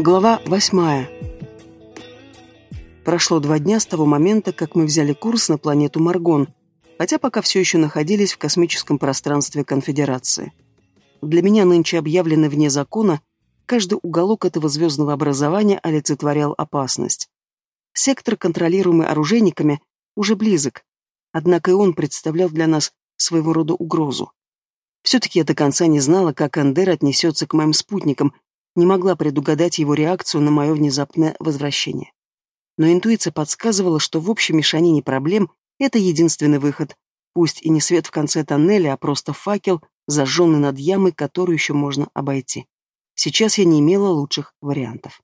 Глава восьмая. Прошло два дня с того момента, как мы взяли курс на планету Маргон, хотя пока все еще находились в космическом пространстве Конфедерации. Для меня нынче объявлены вне закона, каждый уголок этого звездного образования олицетворял опасность. Сектор, контролируемый оружейниками, уже близок, однако и он представлял для нас своего рода угрозу. Все-таки я до конца не знала, как Андер отнесется к моим спутникам, не могла предугадать его реакцию на мое внезапное возвращение. Но интуиция подсказывала, что в общей мешанине проблем это единственный выход, пусть и не свет в конце тоннеля, а просто факел, зажженный над ямой, которую еще можно обойти. Сейчас я не имела лучших вариантов.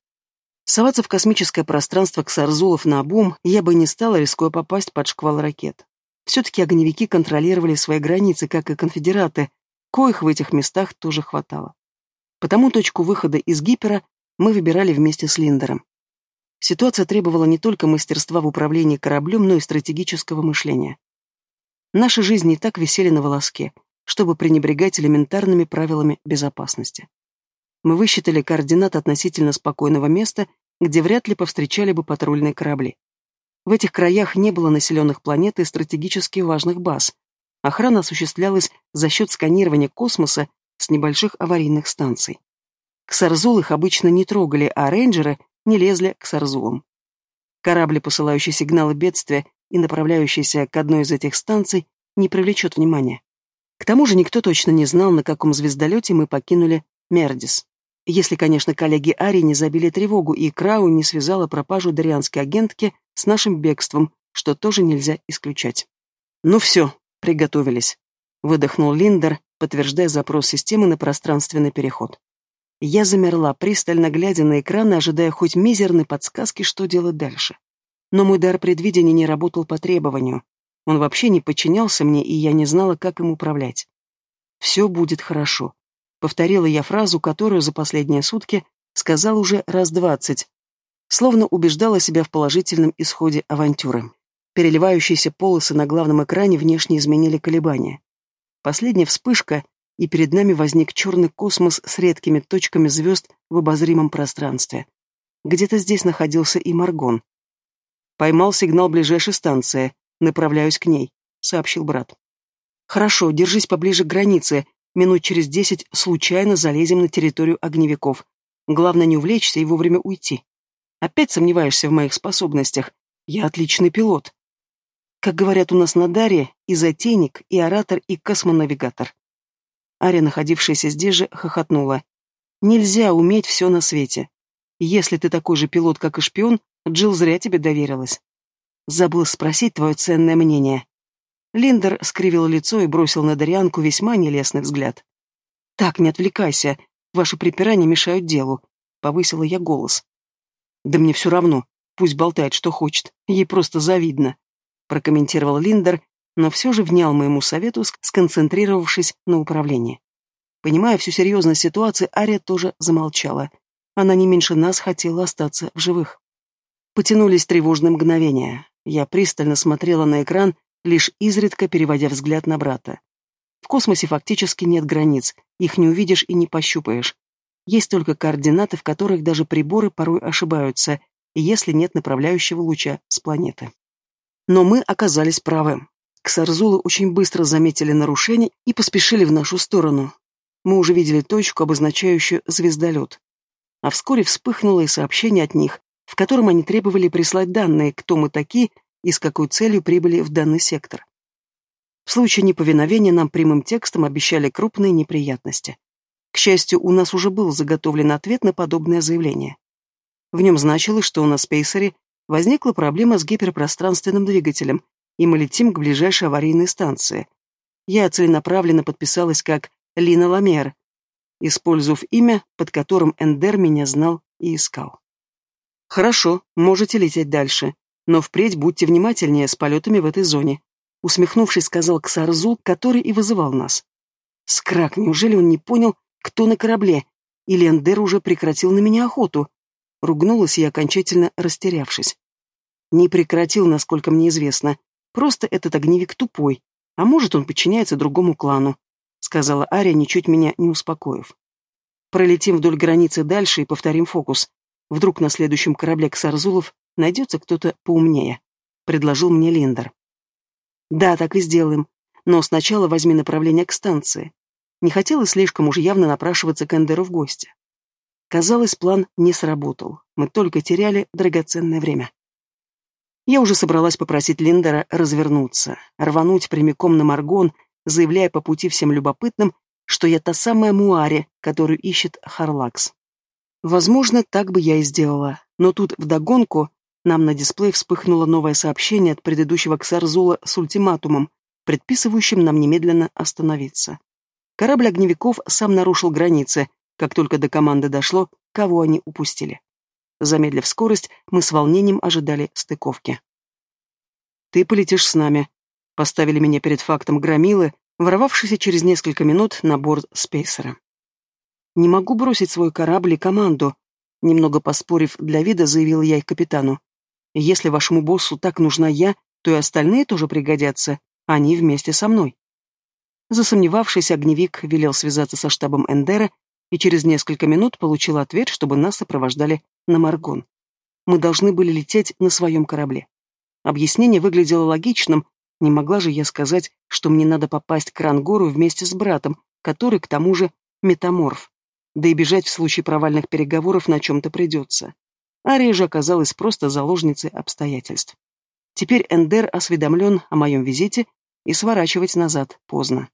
Соваться в космическое пространство к Сарзулов на обум я бы не стала, рискуя попасть под шквал ракет. Все-таки огневики контролировали свои границы, как и конфедераты, коих в этих местах тоже хватало. Потому точку выхода из гипера мы выбирали вместе с Линдером. Ситуация требовала не только мастерства в управлении кораблем, но и стратегического мышления. Наши жизни и так висели на волоске, чтобы пренебрегать элементарными правилами безопасности. Мы высчитали координаты относительно спокойного места, где вряд ли повстречали бы патрульные корабли. В этих краях не было населенных планет и стратегически важных баз. Охрана осуществлялась за счет сканирования космоса с небольших аварийных станций. Ксарзул их обычно не трогали, а рейнджеры не лезли к Сарзулам. Корабли, посылающие сигналы бедствия и направляющиеся к одной из этих станций, не привлечет внимания. К тому же никто точно не знал, на каком звездолете мы покинули Мердис. Если, конечно, коллеги Ари не забили тревогу и Крау не связала пропажу дарианской агентки с нашим бегством, что тоже нельзя исключать. «Ну все, приготовились», — выдохнул Линдер, подтверждая запрос системы на пространственный переход. Я замерла, пристально глядя на экран и ожидая хоть мизерной подсказки, что делать дальше. Но мой дар предвидения не работал по требованию. Он вообще не подчинялся мне, и я не знала, как им управлять. «Все будет хорошо», — повторила я фразу, которую за последние сутки сказал уже раз двадцать, словно убеждала себя в положительном исходе авантюры. Переливающиеся полосы на главном экране внешне изменили колебания. Последняя вспышка, и перед нами возник черный космос с редкими точками звезд в обозримом пространстве. Где-то здесь находился и Маргон. «Поймал сигнал ближайшей станции. Направляюсь к ней», — сообщил брат. «Хорошо, держись поближе к границе. Минут через десять случайно залезем на территорию огневиков. Главное не увлечься и вовремя уйти». Опять сомневаешься в моих способностях? Я отличный пилот. Как говорят у нас на Даре, и затейник, и оратор, и космонавигатор. Ария, находившаяся здесь же, хохотнула. Нельзя уметь все на свете. Если ты такой же пилот, как и шпион, Джилл зря тебе доверилась. Забыл спросить твое ценное мнение. Линдер скривил лицо и бросил на Дарианку весьма нелестный взгляд. «Так, не отвлекайся. Ваши припирания мешают делу», — повысила я голос. «Да мне все равно. Пусть болтает, что хочет. Ей просто завидно», — прокомментировал Линдер, но все же внял моему совету, сконцентрировавшись на управлении. Понимая всю серьезность ситуации, Ария тоже замолчала. Она не меньше нас хотела остаться в живых. Потянулись тревожные мгновения. Я пристально смотрела на экран, лишь изредка переводя взгляд на брата. В космосе фактически нет границ, их не увидишь и не пощупаешь. Есть только координаты, в которых даже приборы порой ошибаются, если нет направляющего луча с планеты. Но мы оказались правы. Ксарзулы очень быстро заметили нарушение и поспешили в нашу сторону. Мы уже видели точку, обозначающую звездолет. А вскоре вспыхнуло и сообщение от них, в котором они требовали прислать данные, кто мы такие и с какой целью прибыли в данный сектор. В случае неповиновения нам прямым текстом обещали крупные неприятности. К счастью, у нас уже был заготовлен ответ на подобное заявление. В нем значилось, что у нас в Пейсере возникла проблема с гиперпространственным двигателем, и мы летим к ближайшей аварийной станции. Я целенаправленно подписалась как Лина Ламер, использовав имя, под которым Эндер меня знал и искал. «Хорошо, можете лететь дальше, но впредь будьте внимательнее с полетами в этой зоне», усмехнувшись, сказал Ксарзул, который и вызывал нас. Скрак, неужели он не понял, кто на корабле? Или Эндер уже прекратил на меня охоту? Ругнулась я, окончательно растерявшись. Не прекратил, насколько мне известно. Просто этот огневик тупой. А может, он подчиняется другому клану, сказала Ария, ничуть меня не успокоив. Пролетим вдоль границы дальше и повторим фокус. Вдруг на следующем корабле Ксарзулов найдется кто-то поумнее, предложил мне Линдер. Да, так и сделаем, но сначала возьми направление к станции. Не хотелось слишком уж явно напрашиваться к Эндеру в гости. Казалось, план не сработал. Мы только теряли драгоценное время. Я уже собралась попросить Линдера развернуться, рвануть прямиком на Маргон, заявляя по пути всем любопытным, что я та самая Муари, которую ищет Харлакс. Возможно, так бы я и сделала, но тут вдогонку нам на дисплее вспыхнуло новое сообщение от предыдущего Ксарзула с ультиматумом, предписывающим нам немедленно остановиться. Корабль огневиков сам нарушил границы, как только до команды дошло, кого они упустили. Замедлив скорость, мы с волнением ожидали стыковки. «Ты полетишь с нами», — поставили меня перед фактом громилы, ворвавшийся через несколько минут на борт спейсера. «Не могу бросить свой корабль и команду», — немного поспорив для вида, заявил я их капитану. «Если вашему боссу так нужна я, то и остальные тоже пригодятся, они вместе со мной». Засомневавшись, огневик велел связаться со штабом Эндера и через несколько минут получил ответ, чтобы нас сопровождали на Маргон. Мы должны были лететь на своем корабле. Объяснение выглядело логичным, не могла же я сказать, что мне надо попасть к Рангору вместе с братом, который, к тому же, метаморф. Да и бежать в случае провальных переговоров на чем-то придется. Ария же оказалась просто заложницей обстоятельств. Теперь Эндер осведомлен о моем визите, и сворачивать назад поздно.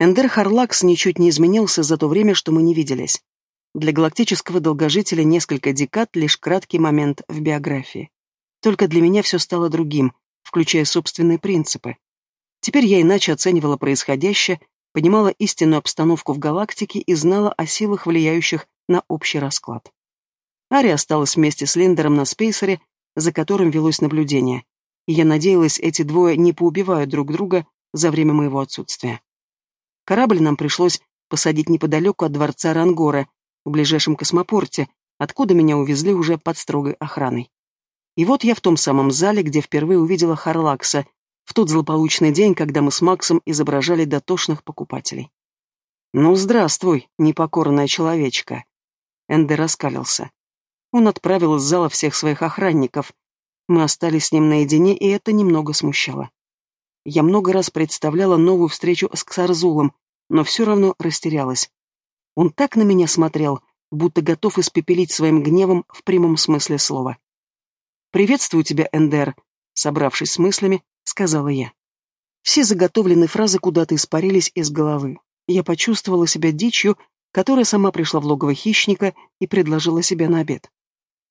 Эндер Харлакс ничуть не изменился за то время, что мы не виделись. Для галактического долгожителя несколько декад — лишь краткий момент в биографии. Только для меня все стало другим, включая собственные принципы. Теперь я иначе оценивала происходящее, понимала истинную обстановку в галактике и знала о силах, влияющих на общий расклад. Ари осталась вместе с Лендером на спейсере, за которым велось наблюдение, и я надеялась, эти двое не поубивают друг друга за время моего отсутствия. Корабль нам пришлось посадить неподалеку от дворца Рангора, в ближайшем космопорте, откуда меня увезли уже под строгой охраной. И вот я в том самом зале, где впервые увидела Харлакса, в тот злополучный день, когда мы с Максом изображали дотошных покупателей. «Ну, здравствуй, непокорная человечка!» Эндер раскалился. Он отправил из зала всех своих охранников. Мы остались с ним наедине, и это немного смущало. Я много раз представляла новую встречу с Ксарзулом, но все равно растерялась. Он так на меня смотрел, будто готов испепелить своим гневом в прямом смысле слова. «Приветствую тебя, Эндер», — собравшись с мыслями, сказала я. Все заготовленные фразы куда-то испарились из головы. Я почувствовала себя дичью, которая сама пришла в логово хищника и предложила себя на обед.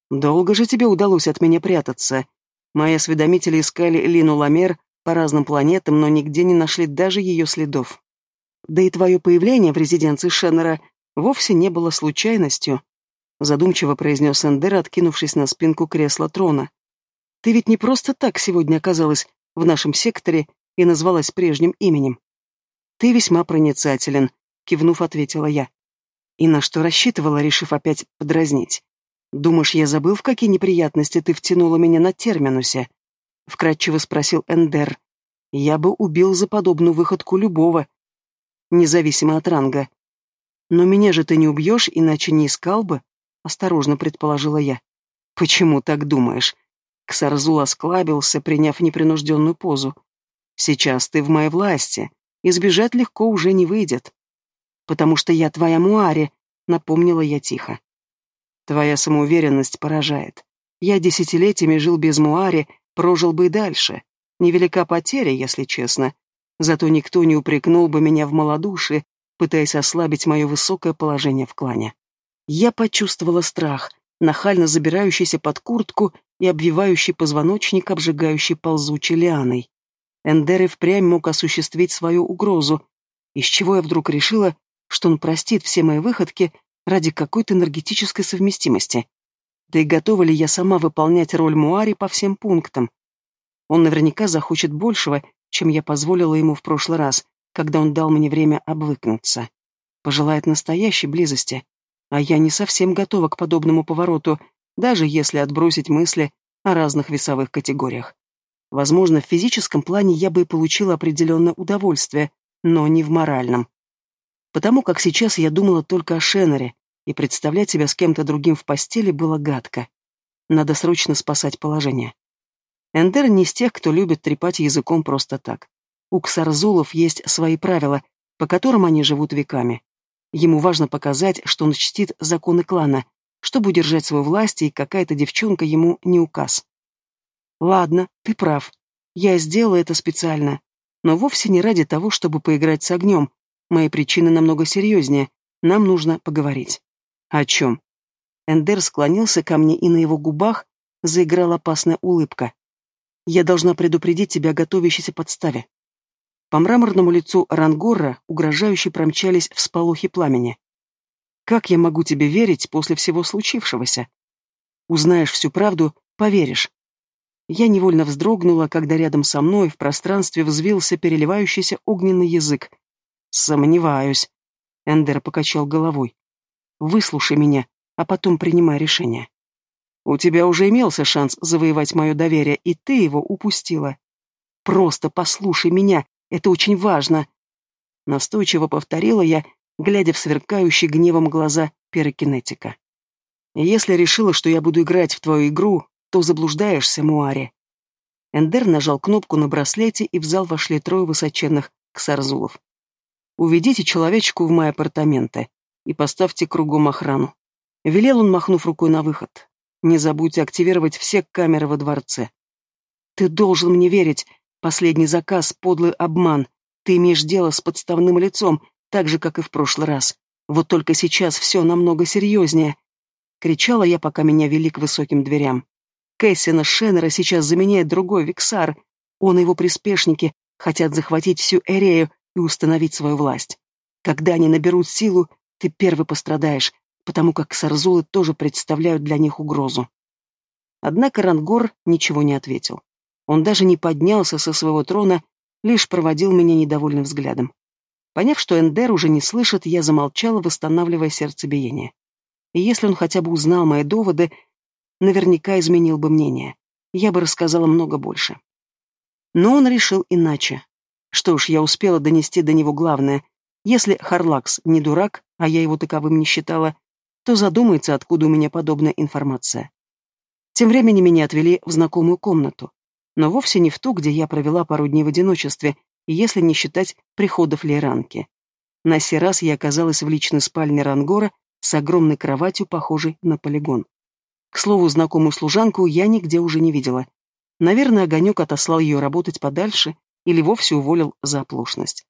«Долго же тебе удалось от меня прятаться. Мои осведомители искали Лину Ламер по разным планетам, но нигде не нашли даже ее следов. Да и твое появление в резиденции Шеннера вовсе не было случайностью задумчиво произнес Эндер, откинувшись на спинку кресла трона. Ты ведь не просто так сегодня оказалась в нашем секторе и назвалась прежним именем. Ты весьма проницателен, кивнув, ответила я. И на что рассчитывала, решив опять подразнить? Думаешь, я забыл, в какие неприятности ты втянула меня на терминусе? Вкратчиво спросил Эндер. Я бы убил за подобную выходку любого, независимо от ранга. Но меня же ты не убьешь, иначе не искал бы, осторожно предположила я. Почему так думаешь? Ксарзул осклабился, приняв непринужденную позу. Сейчас ты в моей власти, избежать легко уже не выйдет. Потому что я твоя Муари, напомнила я тихо. Твоя самоуверенность поражает. Я десятилетиями жил без Муари, прожил бы и дальше. Невелика потеря, если честно. Зато никто не упрекнул бы меня в малодушии, пытаясь ослабить мое высокое положение в клане. Я почувствовала страх, нахально забирающийся под куртку и обвивающий позвоночник, обжигающий ползучей лианой. Эндер и впрямь мог осуществить свою угрозу, из чего я вдруг решила, что он простит все мои выходки ради какой-то энергетической совместимости. Да и готова ли я сама выполнять роль Муари по всем пунктам? Он наверняка захочет большего, чем я позволила ему в прошлый раз, когда он дал мне время обвыкнуться. Пожелает настоящей близости. А я не совсем готова к подобному повороту, даже если отбросить мысли о разных весовых категориях. Возможно, в физическом плане я бы и получила определенное удовольствие, но не в моральном. Потому как сейчас я думала только о Шеннере, и представлять себя с кем-то другим в постели было гадко. Надо срочно спасать положение. Эндер не из тех, кто любит трепать языком просто так. У ксарзулов есть свои правила, по которым они живут веками. Ему важно показать, что он чтит законы клана, чтобы удержать свою власть, и какая-то девчонка ему не указ. Ладно, ты прав. Я сделала это специально. Но вовсе не ради того, чтобы поиграть с огнем. Мои причины намного серьезнее. Нам нужно поговорить. О чем? Эндер склонился ко мне, и на его губах заиграла опасная улыбка. Я должна предупредить тебя о готовящейся подставе. По мраморному лицу Рангора угрожающе промчались всполохи пламени. Как я могу тебе верить после всего случившегося? Узнаешь всю правду, поверишь. Я невольно вздрогнула, когда рядом со мной в пространстве взвился переливающийся огненный язык. Сомневаюсь. Эндер покачал головой. Выслушай меня, а потом принимай решение. У тебя уже имелся шанс завоевать мое доверие, и ты его упустила. Просто послушай меня, это очень важно. Настойчиво повторила я, глядя в сверкающие гневом глаза пирокинетика. Если решила, что я буду играть в твою игру, то заблуждаешься, Муари. Эндер нажал кнопку на браслете, и в зал вошли трое высоченных ксарзулов. «Уведите человечку в мои апартаменты и поставьте кругом охрану». Велел он, махнув рукой на выход. Не забудьте активировать все камеры во дворце. Ты должен мне верить. Последний заказ — подлый обман. Ты имеешь дело с подставным лицом, так же, как и в прошлый раз. Вот только сейчас все намного серьезнее. Кричала я, пока меня вели к высоким дверям. Кэссина Шеннера сейчас заменяет другой Виксар. Он и его приспешники хотят захватить всю Эрею и установить свою власть. Когда они наберут силу, ты первый пострадаешь, потому как сарзулы тоже представляют для них угрозу. Однако Рангор ничего не ответил. Он даже не поднялся со своего трона, лишь проводил меня недовольным взглядом. Поняв, что Эндер уже не слышит, я замолчала, восстанавливая сердцебиение. И если он хотя бы узнал мои доводы, наверняка изменил бы мнение. Я бы рассказала много больше. Но он решил иначе. Что ж, я успела донести до него главное. Если Харлакс не дурак, а я его таковым не считала, то задумается, откуда у меня подобная информация. Тем временем меня отвели в знакомую комнату, но вовсе не в ту, где я провела пару дней в одиночестве, если не считать приходов Лейранки. На сей раз я оказалась в личной спальне Рангора с огромной кроватью, похожей на полигон. К слову, знакомую служанку я нигде уже не видела. Наверное, Огонек отослал ее работать подальше или вовсе уволил за оплошность.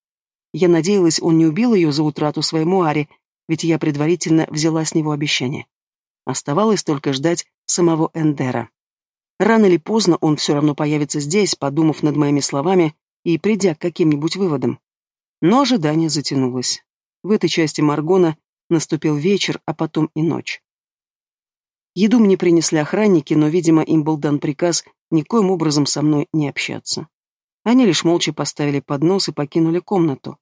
Я надеялась, он не убил ее за утрату своему Ари, ведь я предварительно взяла с него обещание. Оставалось только ждать самого Эндера. Рано или поздно он все равно появится здесь, подумав над моими словами и придя к каким-нибудь выводам. Но ожидание затянулось. В этой части Маргона наступил вечер, а потом и ночь. Еду мне принесли охранники, но, видимо, им был дан приказ никоим образом со мной не общаться. Они лишь молча поставили поднос и покинули комнату.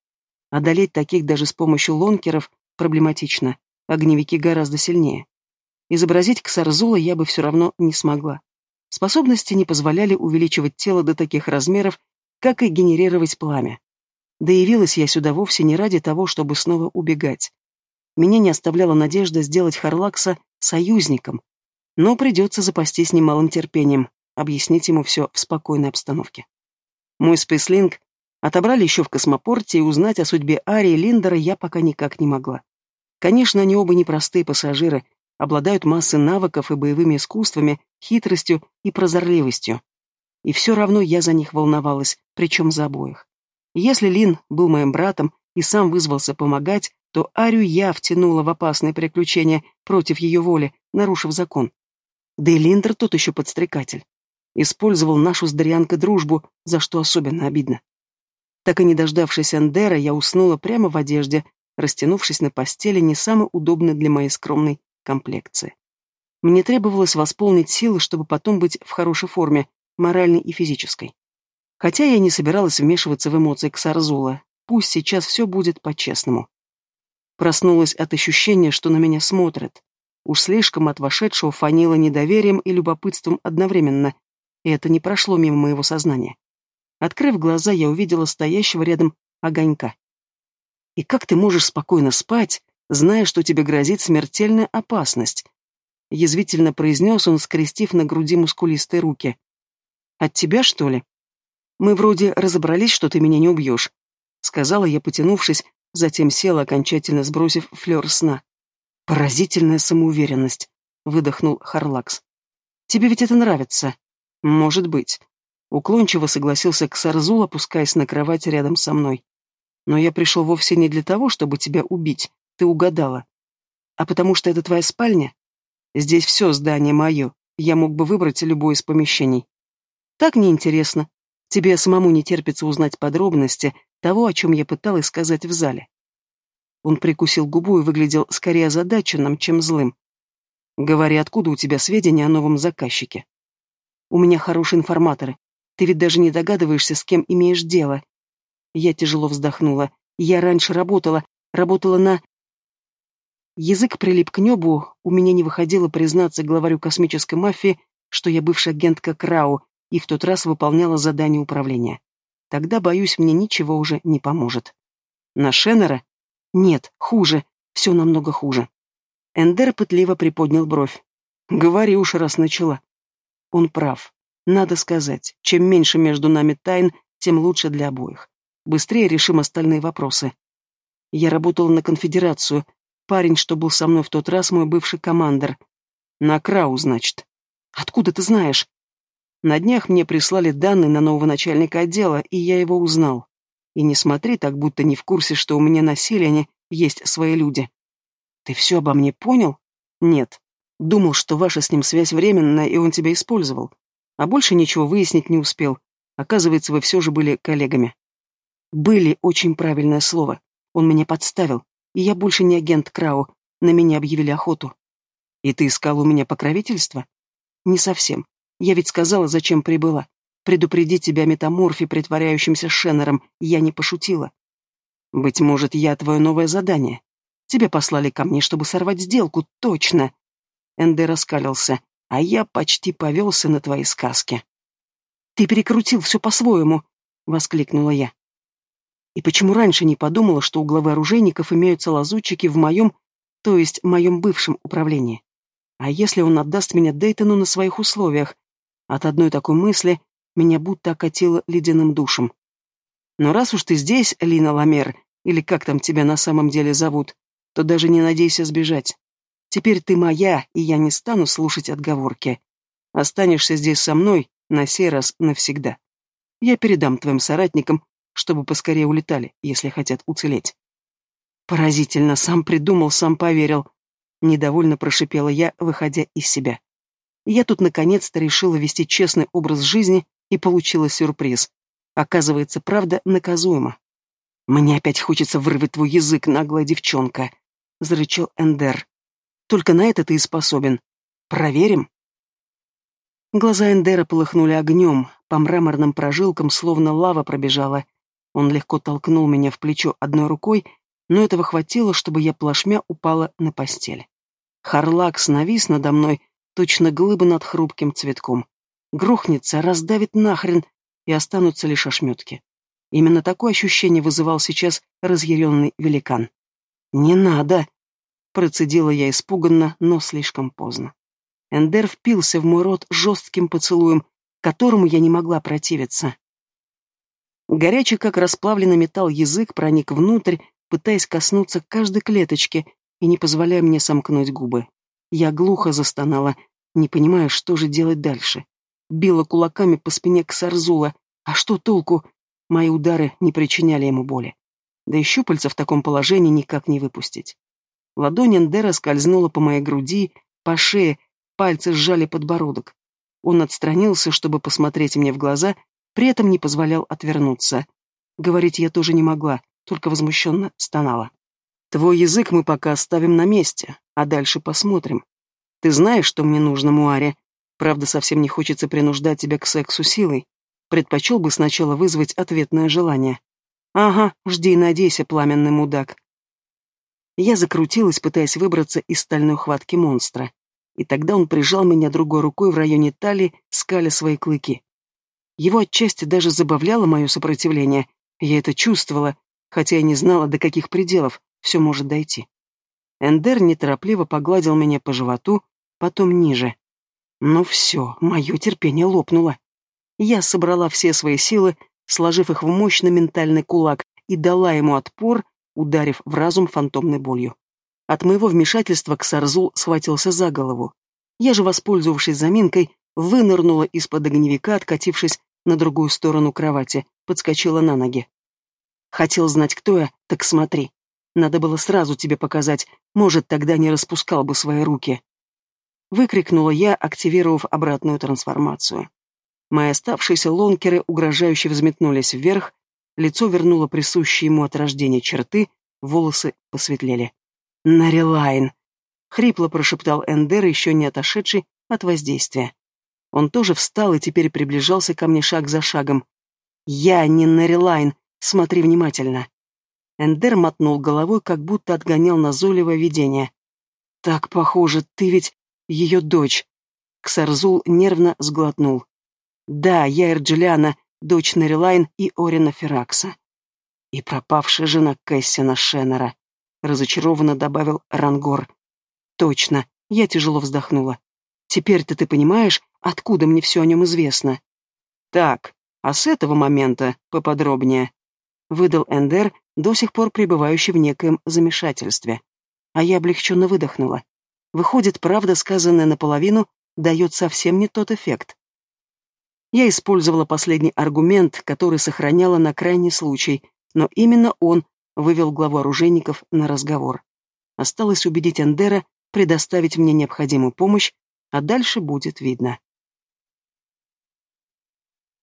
Одолеть таких даже с помощью лонкеров проблематично, огневики гораздо сильнее. Изобразить Ксарзула я бы все равно не смогла. Способности не позволяли увеличивать тело до таких размеров, как и генерировать пламя. Да явилась я сюда вовсе не ради того, чтобы снова убегать. Меня не оставляла надежда сделать Харлакса союзником, но придется запастись немалым терпением, объяснить ему все в спокойной обстановке. Мой спейслинг Отобрали еще в космопорте, и узнать о судьбе Ари и Линдера я пока никак не могла. Конечно, они оба непростые пассажиры, обладают массой навыков и боевыми искусствами, хитростью и прозорливостью. И все равно я за них волновалась, причем за обоих. Если Лин был моим братом и сам вызвался помогать, то Арию я втянула в опасные приключения против ее воли, нарушив закон. Да и Линдер тот еще подстрекатель. Использовал нашу с Дарьянкой дружбу, за что особенно обидно. Так и не дождавшись Андера, я уснула прямо в одежде, растянувшись на постели, не самой удобной для моей скромной комплекции. Мне требовалось восполнить силы, чтобы потом быть в хорошей форме, моральной и физической. Хотя я не собиралась вмешиваться в эмоции Ксарзула, пусть сейчас все будет по-честному. Проснулась от ощущения, что на меня смотрят. Уж слишком от вошедшего фанило недоверием и любопытством одновременно, и это не прошло мимо моего сознания. Открыв глаза, я увидела стоящего рядом огонька. «И как ты можешь спокойно спать, зная, что тебе грозит смертельная опасность. Язвительно произнес он, скрестив на груди мускулистые руки. От тебя, что ли? Мы вроде разобрались, что ты меня не убьешь, сказала я, потянувшись, затем села, окончательно сбросив флер сна. Поразительная самоуверенность, выдохнул Харлакс. Тебе ведь это нравится? Может быть. Уклончиво согласился Ксарзул, опускаясь на кровать рядом со мной. Но я пришел вовсе не для того, чтобы тебя убить, ты угадала. А потому что это твоя спальня? Здесь все здание мое, я мог бы выбрать любое из помещений. Так неинтересно. Тебе самому не терпится узнать подробности того, о чем я пыталась сказать в зале. Он прикусил губу и выглядел скорее озадаченным, чем злым. Говори, откуда у тебя сведения о новом заказчике? У меня хорошие информаторы. Ты ведь даже не догадываешься, с кем имеешь дело. Я тяжело вздохнула. Я раньше работала, работала на... Язык прилип к небу, у меня не выходило признаться главарю космической мафии, что я бывшая агентка Крау и в тот раз выполняла задание управления. Тогда, боюсь, мне ничего уже не поможет. На Шеннера? Нет, хуже, все намного хуже. Эндер пытливо приподнял бровь. Говори уж, раз начала. Он прав. Надо сказать, чем меньше между нами тайн, тем лучше для обоих. Быстрее решим остальные вопросы. Я работал на конфедерацию. Парень, что был со мной в тот раз, мой бывший командир. На Крау, значит. Откуда ты знаешь? На днях мне прислали данные на нового начальника отдела, и я его узнал. И не смотри так, будто не в курсе, что у меня на Селиане есть свои люди. Ты все обо мне понял? Нет. Думал, что ваша с ним связь временная, и он тебя использовал. А больше ничего выяснить не успел. Оказывается, вы все же были коллегами. Были очень правильное слово. Он меня подставил, и я больше не агент Крау. На меня объявили охоту. И ты искал у меня покровительства? Не совсем. Я ведь сказала, зачем прибыла. Предупредить тебя о метаморфе, притворяющемся Шеннером, я не пошутила. Быть может, я твое новое задание. Тебя послали ко мне, чтобы сорвать сделку, точно. Энде раскалился, а я почти повелся на твои сказки. Ты перекрутил все по-своему, воскликнула я. И почему раньше не подумала, что у главы оружейников имеются лазутчики в моем, то есть моем бывшем управлении? А если он отдаст меня Дейтону на своих условиях? От одной такой мысли меня будто окатило ледяным душем. Но раз уж ты здесь, Лина Ламер, или как там тебя на самом деле зовут, то даже не надейся сбежать. Теперь ты моя, и я не стану слушать отговорки. Останешься здесь со мной, на сей раз навсегда. Я передам твоим соратникам чтобы поскорее улетали, если хотят уцелеть. Поразительно, сам придумал, сам поверил. Недовольно прошипела я, выходя из себя. Я тут наконец-то решила вести честный образ жизни и получила сюрприз. Оказывается, правда наказуема. «Мне опять хочется вырвать твой язык, наглая девчонка», — зарычал Эндер. «Только на это ты и способен. Проверим?» Глаза Эндера полыхнули огнем, по мраморным прожилкам словно лава пробежала, он легко толкнул меня в плечо одной рукой, но этого хватило, чтобы я плашмя упала на постель. Харлакс навис надо мной, точно глыба над хрупким цветком. Грохнется, раздавит нахрен, и останутся лишь ошметки. Именно такое ощущение вызывал сейчас разъяренный великан. «Не надо!» — процедила я испуганно, но слишком поздно. Эндер впился в мой рот жестким поцелуем, которому я не могла противиться. Горячий, как расплавленный металл, язык проник внутрь, пытаясь коснуться каждой клеточки и не позволяя мне сомкнуть губы. Я глухо застонала, не понимая, что же делать дальше. Била кулаками по спине Ксарзула. А что толку? Мои удары не причиняли ему боли. Да и щупальца в таком положении никак не выпустить. Ладонь Эндера скользнула по моей груди, по шее, пальцы сжали подбородок. Он отстранился, чтобы посмотреть мне в глаза, при этом не позволял отвернуться. Говорить я тоже не могла, только возмущенно стонала. «Твой язык мы пока оставим на месте, а дальше посмотрим. Ты знаешь, что мне нужно, Муаре. Правда, совсем не хочется принуждать тебя к сексу силой. Предпочел бы сначала вызвать ответное желание. Ага, жди и надейся, пламенный мудак». Я закрутилась, пытаясь выбраться из стальной хватки монстра. И тогда он прижал меня другой рукой в районе талии, скаля свои клыки. Его отчасти даже забавляло мое сопротивление. Я это чувствовала, хотя и не знала, до каких пределов все может дойти. Эндер неторопливо погладил меня по животу, потом ниже. Ну все, мое терпение лопнуло. Я собрала все свои силы, сложив их в мощный ментальный кулак, и дала ему отпор, ударив в разум фантомной болью. От моего вмешательства Ксарзул схватился за голову. Я же, воспользовавшись заминкой, вынырнула из-под огневика, откатившись на другую сторону кровати, подскочила на ноги. Хотел знать, кто я, так смотри. Надо было сразу тебе показать, может, тогда не распускал бы свои руки. Выкрикнула я, активировав обратную трансформацию. Мои оставшиеся лонкеры угрожающе взметнулись вверх, лицо вернуло присущие ему от рождения черты, волосы посветлели. «Нарилайн!» — хрипло прошептал Эндер, еще не отошедший от воздействия. Он тоже встал и теперь приближался ко мне шаг за шагом. «Я не Нарилайн, смотри внимательно!» Эндер мотнул головой, как будто отгонял назойливое видение. «Так похоже, ты ведь ее дочь!» Ксарзул нервно сглотнул. «Да, я Эрджилиана, дочь Нарилайн и Орина Феракса. И пропавшая жена Кэссина Шеннера», — разочарованно добавил Рангор. «Точно, я тяжело вздохнула. Теперь-то ты понимаешь, откуда мне все о нем известно?» «Так, а с этого момента поподробнее», — выдал Эндер, до сих пор пребывающий в некоем замешательстве. А я облегченно выдохнула. Выходит, правда, сказанная наполовину, дает совсем не тот эффект. Я использовала последний аргумент, который сохраняла на крайний случай, но именно он вывел главу оружейников на разговор. Осталось убедить Эндера предоставить мне необходимую помощь, а дальше будет видно.